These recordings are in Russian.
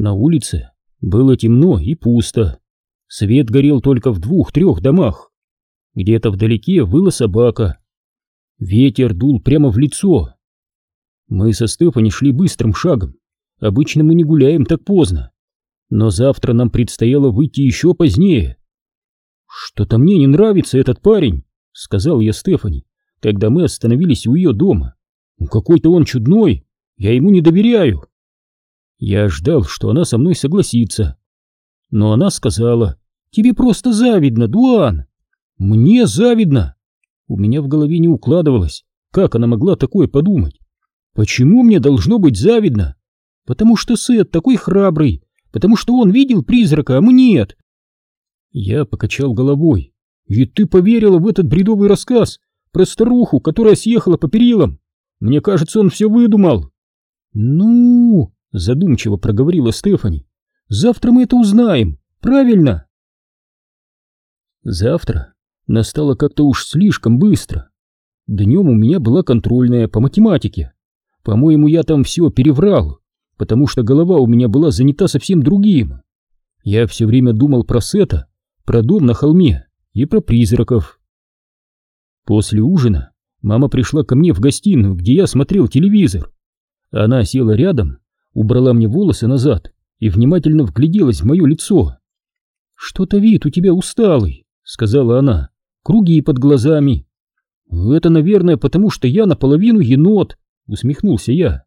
На улице было темно и пусто. Свет горел только в двух-трех домах. Где-то вдалеке выла собака. Ветер дул прямо в лицо. Мы со Стефани шли быстрым шагом. Обычно мы не гуляем так поздно. Но завтра нам предстояло выйти еще позднее. «Что-то мне не нравится этот парень», — сказал я Стефани, когда мы остановились у ее дома. «Какой-то он чудной, я ему не доверяю». Я ждал, что она со мной согласится. Но она сказала, «Тебе просто завидно, Дуан». «Мне завидно?» У меня в голове не укладывалось, как она могла такое подумать. Почему мне должно быть завидно? Потому что Сет такой храбрый, потому что он видел призрака, а мы нет. Я покачал головой. И ты поверила в этот бредовый рассказ про старуху, которая съехала по перилам? Мне кажется, он все выдумал. Ну, задумчиво проговорила Стефани. Завтра мы это узнаем, правильно? Завтра настало как-то уж слишком быстро. Днем у меня была контрольная по математике. По-моему, я там все переврал, потому что голова у меня была занята совсем другим. Я все время думал про Сета, про дом на холме и про призраков. После ужина мама пришла ко мне в гостиную, где я смотрел телевизор. Она села рядом, убрала мне волосы назад и внимательно вгляделась в мое лицо. «Что-то вид у тебя усталый», — сказала она, — «круги под глазами». «Это, наверное, потому что я наполовину енот», — усмехнулся я.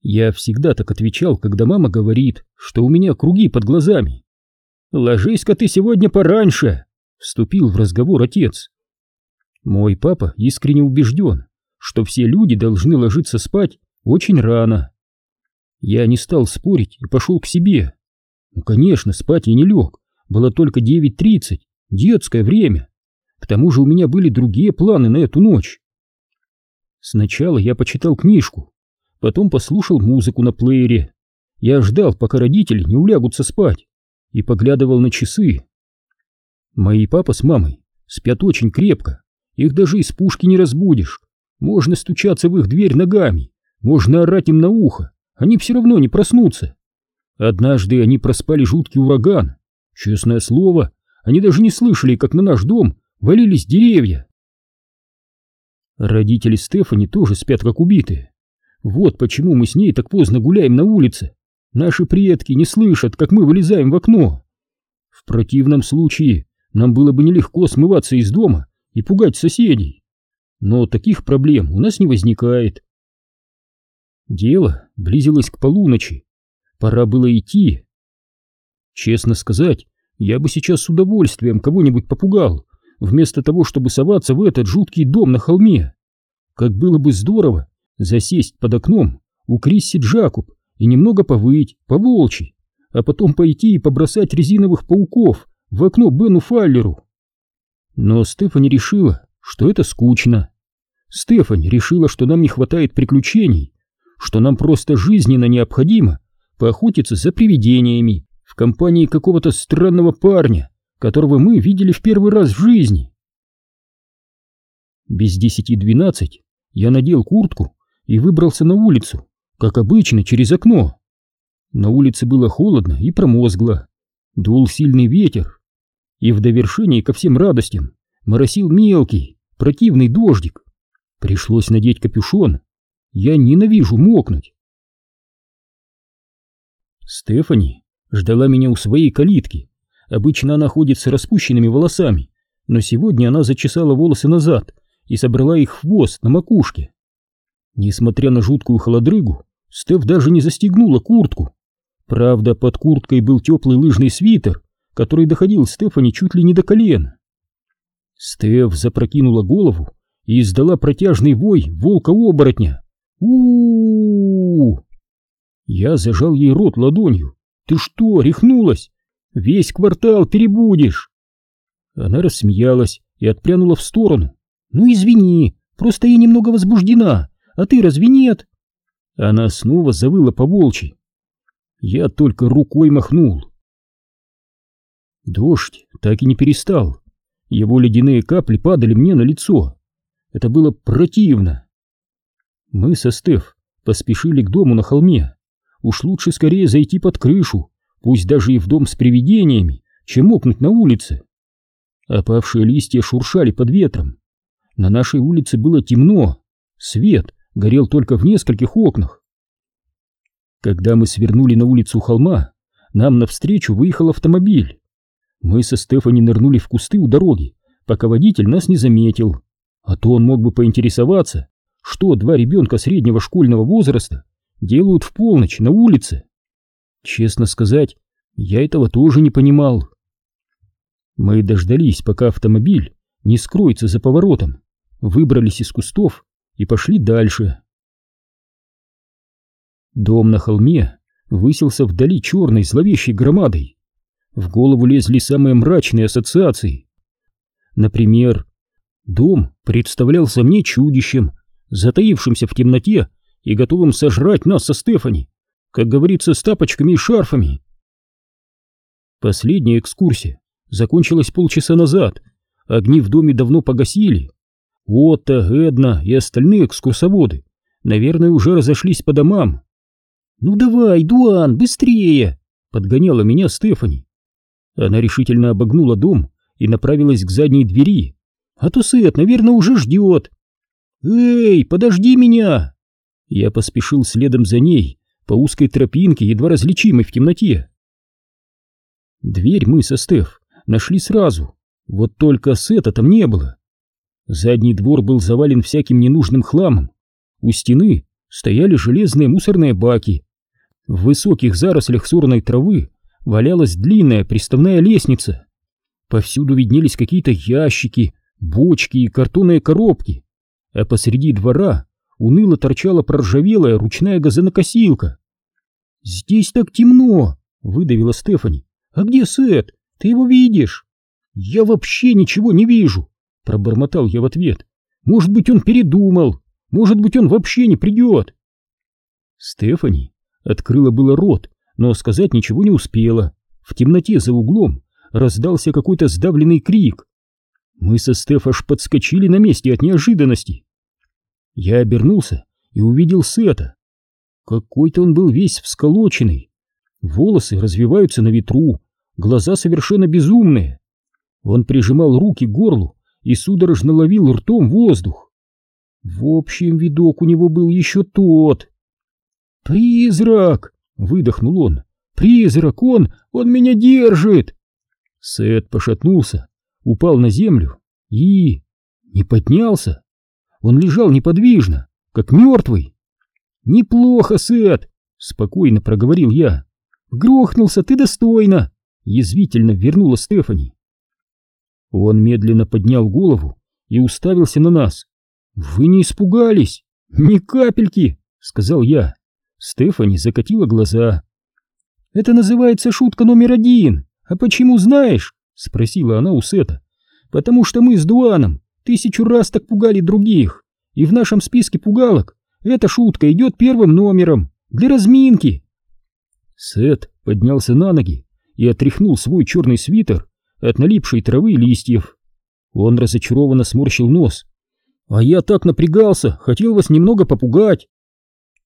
Я всегда так отвечал, когда мама говорит, что у меня круги под глазами. «Ложись-ка ты сегодня пораньше», — вступил в разговор отец. Мой папа искренне убежден, что все люди должны ложиться спать очень рано. Я не стал спорить и пошел к себе. Ну, конечно, спать я не лег, было только 9.30, детское время. К тому же у меня были другие планы на эту ночь. Сначала я почитал книжку, потом послушал музыку на плеере. Я ждал, пока родители не улягутся спать, и поглядывал на часы. Мои папа с мамой спят очень крепко, их даже из пушки не разбудишь. Можно стучаться в их дверь ногами, можно орать им на ухо, они все равно не проснутся. Однажды они проспали жуткий ураган. Честное слово, они даже не слышали, как на наш дом валились деревья. Родители Стефани тоже спят как убитые. Вот почему мы с ней так поздно гуляем на улице. Наши предки не слышат, как мы вылезаем в окно. В противном случае нам было бы нелегко смываться из дома и пугать соседей. Но таких проблем у нас не возникает. Дело близилось к полуночи. Пора было идти. Честно сказать, я бы сейчас с удовольствием кого-нибудь попугал, вместо того, чтобы соваться в этот жуткий дом на холме. Как было бы здорово засесть под окном у Крисси Джакуб и немного повыть, по-волчьи, а потом пойти и побросать резиновых пауков в окно Бену Фаллеру. Но Стефани решила, что это скучно. Стефани решила, что нам не хватает приключений, что нам просто жизненно необходимо поохотиться за привидениями в компании какого-то странного парня, которого мы видели в первый раз в жизни. Без десяти двенадцать я надел куртку и выбрался на улицу, как обычно, через окно. На улице было холодно и промозгло, дул сильный ветер, и в довершении ко всем радостям моросил мелкий, противный дождик. Пришлось надеть капюшон. Я ненавижу мокнуть. Стефани ждала меня у своей калитки. Обычно она ходит с распущенными волосами, но сегодня она зачесала волосы назад и собрала их в хвост на макушке. Несмотря на жуткую холодрыгу, Стеф даже не застегнула куртку. Правда, под курткой был теплый лыжный свитер, который доходил Стефани чуть ли не до колен. Стеф запрокинула голову и издала протяжный вой волка-оборотня. У, -у, Я зажал ей рот ладонью. «Ты что, рехнулась? Весь квартал перебудешь!» Она рассмеялась и отпрянула в сторону. «Ну извини, просто я немного возбуждена, а ты разве нет?» Она снова завыла по волчьи. Я только рукой махнул. Дождь так и не перестал. Его ледяные капли падали мне на лицо. Это было противно. Мы со Стеф поспешили к дому на холме. уж лучше скорее зайти под крышу, пусть даже и в дом с привидениями, чем окнуть на улице. Опавшие листья шуршали под ветром. На нашей улице было темно, свет горел только в нескольких окнах. Когда мы свернули на улицу холма, нам навстречу выехал автомобиль. Мы со Стефани нырнули в кусты у дороги, пока водитель нас не заметил. А то он мог бы поинтересоваться, что два ребенка среднего школьного возраста делают в полночь на улице. Честно сказать, я этого тоже не понимал. Мы дождались, пока автомобиль не скроется за поворотом, выбрались из кустов и пошли дальше. Дом на холме высился вдали черной зловещей громадой. В голову лезли самые мрачные ассоциации. Например, дом представлялся мне чудищем, затаившимся в темноте и готовым сожрать нас со Стефани, как говорится, с тапочками и шарфами. Последняя экскурсия закончилась полчаса назад, огни в доме давно погасили. Отто, Эдна и остальные экскурсоводы, наверное, уже разошлись по домам. «Ну давай, Дуан, быстрее!» — подгоняла меня Стефани. Она решительно обогнула дом и направилась к задней двери. «А то Сет, наверное, уже ждет!» «Эй, подожди меня!» Я поспешил следом за ней по узкой тропинке, едва различимой в темноте. Дверь мы со Стеф нашли сразу, вот только Сета там не было. Задний двор был завален всяким ненужным хламом. У стены стояли железные мусорные баки, в высоких зарослях сорной травы валялась длинная приставная лестница. Повсюду виднелись какие-то ящики, бочки и картонные коробки, а посреди двора уныло торчала проржавелая ручная газонокосилка. «Здесь так темно!» — выдавила Стефани. «А где Сет? Ты его видишь?» «Я вообще ничего не вижу!» — пробормотал я в ответ. «Может быть, он передумал, может быть, он вообще не придет!» Стефани Открыла было рот, но сказать ничего не успела. В темноте за углом раздался какой-то сдавленный крик. Мы со Стеф аж подскочили на месте от неожиданности. Я обернулся и увидел Сета. Какой-то он был весь всколоченный. Волосы развиваются на ветру, глаза совершенно безумные. Он прижимал руки к горлу и судорожно ловил ртом воздух. В общем, видок у него был еще тот. «Призрак!» — выдохнул он. «Призрак! Он! Он меня держит!» Сет пошатнулся, упал на землю и... не поднялся. Он лежал неподвижно, как мертвый. «Неплохо, Сет!» — спокойно проговорил я. «Грохнулся ты достойно!» — язвительно вернула Стефани. Он медленно поднял голову и уставился на нас. «Вы не испугались?» «Ни капельки!» — сказал я. Стефани закатила глаза. «Это называется шутка номер один. А почему знаешь?» — спросила она у Сета. «Потому что мы с Дуаном тысячу раз так пугали других, и в нашем списке пугалок эта шутка идет первым номером, для разминки». Сет поднялся на ноги и отряхнул свой черный свитер от налипшей травы и листьев. Он разочарованно сморщил нос. «А я так напрягался, хотел вас немного попугать».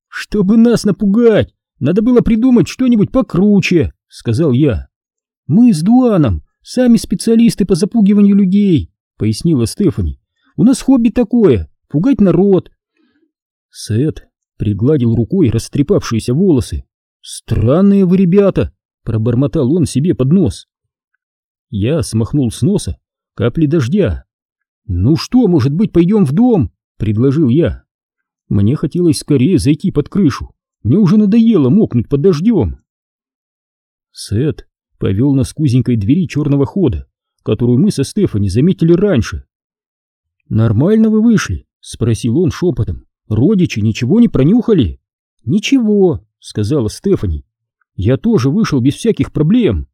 «Чтобы нас напугать, надо было придумать что-нибудь покруче», — сказал я. «Мы с Дуаном сами специалисты по запугиванию людей», — пояснила Стефани. «У нас хобби такое — пугать народ». Сет пригладил рукой растрепавшиеся волосы. «Странные вы ребята!» — пробормотал он себе под нос. Я смахнул с носа капли дождя. «Ну что, может быть, пойдем в дом?» — предложил я. Мне хотелось скорее зайти под крышу. Мне уже надоело мокнуть под дождем. Сет повел нас к узенькой двери черного хода, которую мы со Стефани заметили раньше. «Нормально вы вышли?» — спросил он шепотом. «Родичи ничего не пронюхали?» «Ничего», — сказала Стефани. «Я тоже вышел без всяких проблем».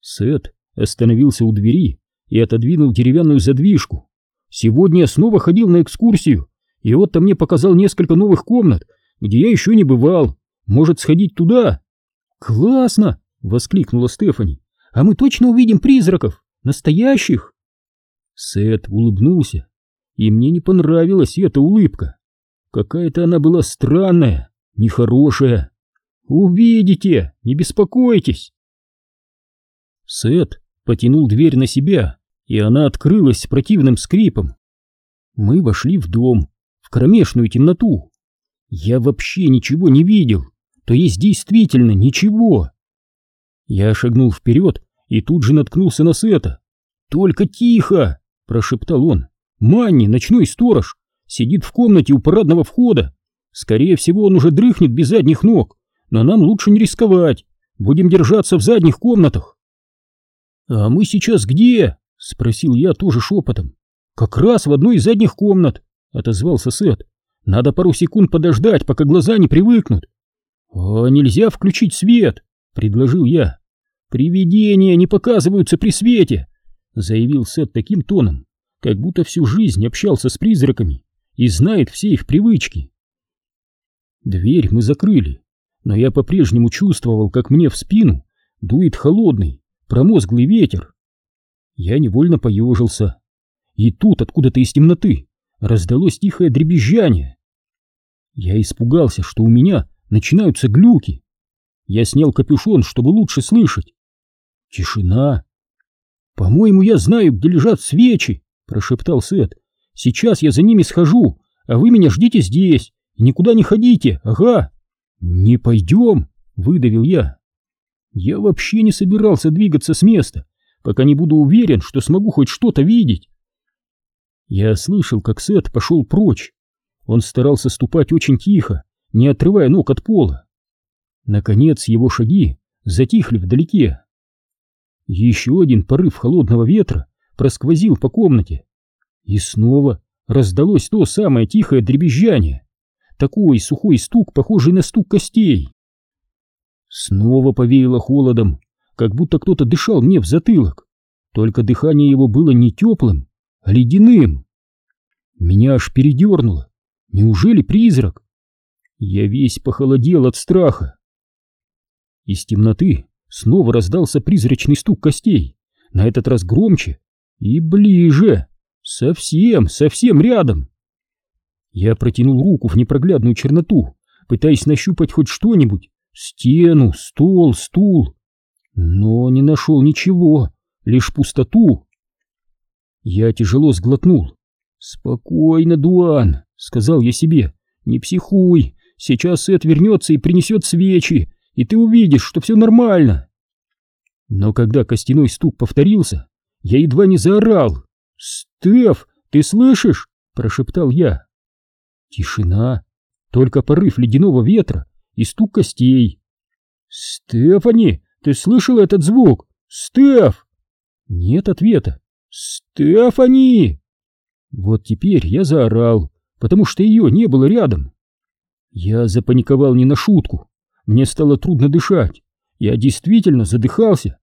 Сет остановился у двери и отодвинул деревянную задвижку. «Сегодня я снова ходил на экскурсию и вот-то мне показал несколько новых комнат, где я еще не бывал. Может, сходить туда?» «Классно!» — воскликнула Стефани. «А мы точно увидим призраков! Настоящих!» Сет улыбнулся, и мне не понравилась эта улыбка. Какая-то она была странная, нехорошее. Увидите, не беспокойтесь. Сет потянул дверь на себя, и она открылась с противным скрипом. Мы вошли в дом, в кромешную темноту. Я вообще ничего не видел, то есть действительно ничего. Я шагнул вперед и тут же наткнулся на Сета. «Только тихо!» — прошептал он. «Манни, ночной сторож, сидит в комнате у парадного входа. Скорее всего, он уже дрыхнет без задних ног, но нам лучше не рисковать. Будем держаться в задних комнатах». «А мы сейчас где?» — спросил я тоже шепотом. «Как раз в одной из задних комнат», — отозвался Сет. «Надо пару секунд подождать, пока глаза не привыкнут». «А нельзя включить свет?» — предложил я. «Привидения не показываются при свете», — заявил Сет таким тоном, как будто всю жизнь общался с призраками и знает все их привычки. Дверь мы закрыли, но я по-прежнему чувствовал, как мне в спину дует холодный, промозглый ветер. Я невольно поежился. И тут, откуда-то из темноты, раздалось тихое дребезжание. Я испугался, что у меня начинаются глюки. Я снял капюшон, чтобы лучше слышать. Тишина. «По-моему, я знаю, где лежат свечи», — прошептал Сет. «Сейчас я за ними схожу, а вы меня ждите здесь. Никуда не ходите, ага». «Не пойдем», — выдавил я. Я вообще не собирался двигаться с места, пока не буду уверен, что смогу хоть что-то видеть. Я слышал, как Сет пошел прочь. Он старался ступать очень тихо, не отрывая ног от пола. Наконец его шаги затихли вдалеке. Еще один порыв холодного ветра просквозил по комнате. И снова раздалось то самое тихое дребезжание. Такой сухой стук, похожий на стук костей. Снова повеяло холодом, как будто кто-то дышал мне в затылок. Только дыхание его было не теплым, а ледяным. Меня аж передернуло. Неужели призрак? Я весь похолодел от страха. Из темноты снова раздался призрачный стук костей, на этот раз громче и ближе, совсем, совсем рядом. Я протянул руку в непроглядную черноту, пытаясь нащупать хоть что-нибудь, стену, стол, стул, но не нашел ничего, лишь пустоту. Я тяжело сглотнул. «Спокойно, Дуан», — сказал я себе, — «не психуй, сейчас Эд вернется и принесет свечи, и ты увидишь, что все нормально». Но когда костяной стук повторился, я едва не заорал. «Стеф, ты слышишь?» — прошептал я. Тишина, только порыв ледяного ветра и стук костей. «Стефани, ты слышал этот звук? Стеф!» Нет ответа. «Стефани!» Вот теперь я заорал, потому что ее не было рядом. Я запаниковал не на шутку. Мне стало трудно дышать. Я действительно задыхался.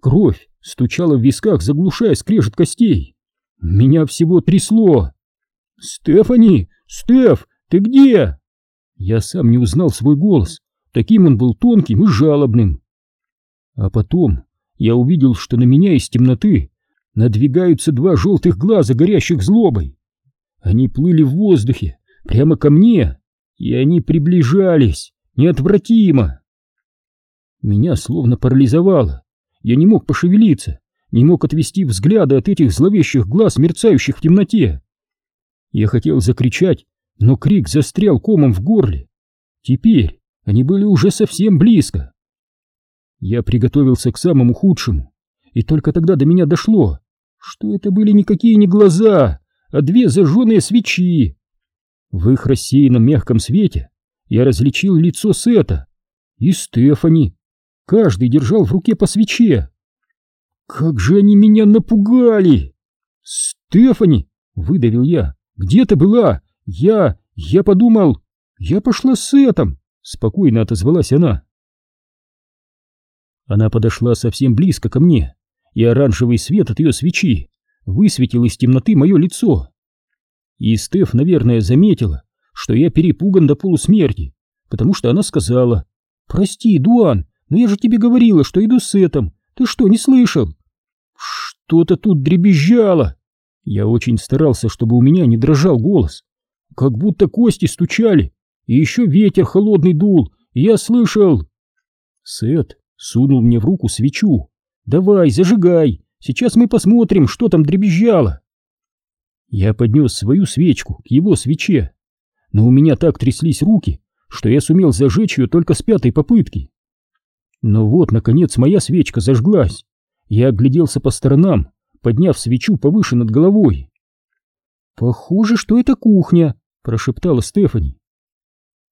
Кровь стучала в висках, заглушая скрежет костей. Меня всего трясло. «Стефани! Стеф, ты где?» Я сам не узнал свой голос. Таким он был тонким и жалобным. А потом я увидел, что на меня из темноты надвигаются два желтых глаза, горящих злобой. Они плыли в воздухе, прямо ко мне, и они приближались неотвратимо. Меня словно парализовало. Я не мог пошевелиться, не мог отвести взгляды от этих зловещих глаз, мерцающих в темноте. Я хотел закричать, но крик застрял комом в горле. Теперь они были уже совсем близко. Я приготовился к самому худшему, и только тогда до меня дошло, что это были никакие не глаза, а две зажженные свечи. В их рассеянном мягком свете я различил лицо Сета и Стефани. Каждый держал в руке по свече. Как же они меня напугали! Стефани, выдавил я. Где ты была? Я... я подумал... Я пошла с Сетом, спокойно отозвалась она. Она подошла совсем близко ко мне, и оранжевый свет от ее свечи высветил из темноты мое лицо. И Стеф, наверное, заметила, что я перепуган до полусмерти, потому что она сказала, «Прости, Дуан, но я же тебе говорила, что иду с этим. Ты что, не слышал?» «Что-то тут дребезжало!» Я очень старался, чтобы у меня не дрожал голос, как будто кости стучали, И еще ветер холодный дул, я слышал. Сет сунул мне в руку свечу. Давай, зажигай, сейчас мы посмотрим, что там дребезжало. Я поднес свою свечку к его свече, но у меня так тряслись руки, что я сумел зажечь ее только с пятой попытки. Но вот, наконец, моя свечка зажглась. Я огляделся по сторонам, подняв свечу повыше над головой. «Похоже, что это кухня», — прошептала Стефани.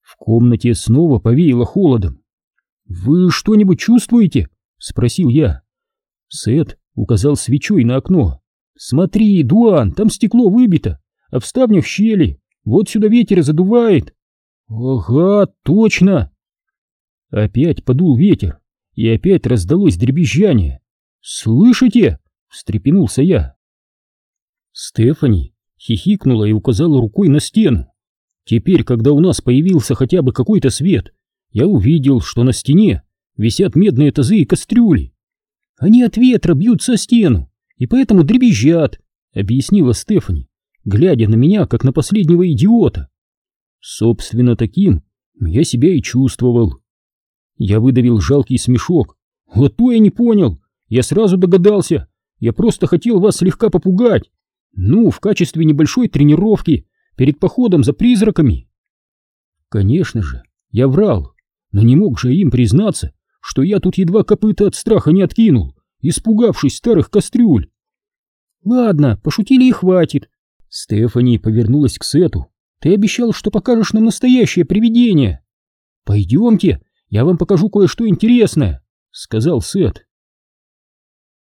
В комнате снова повеяло холодом. «Вы что-нибудь чувствуете?» — спросил я. Сет указал свечой на окно. «Смотри, Дуан, там стекло выбито, а в ставнях щели. Вот сюда ветер задувает». «Ага, точно!» Опять подул ветер, и опять раздалось дребезжание. «Слышите?» — встрепенулся я. Стефани хихикнула и указала рукой на стену. Теперь, когда у нас появился хотя бы какой-то свет, я увидел, что на стене висят медные тазы и кастрюли. Они от ветра бьются о стену, и поэтому дребезжат, объяснила Стефани, глядя на меня, как на последнего идиота. Собственно, таким я себя и чувствовал. Я выдавил жалкий смешок. Вот то я не понял. Я сразу догадался. Я просто хотел вас слегка попугать. Ну, в качестве небольшой тренировки перед походом за призраками. Конечно же, я врал, но не мог же им признаться, что я тут едва копыта от страха не откинул, испугавшись старых кастрюль. Ладно, пошутили и хватит. Стефани повернулась к Сету. Ты обещал, что покажешь нам настоящее привидение. Пойдемте, я вам покажу кое-что интересное, сказал Сет.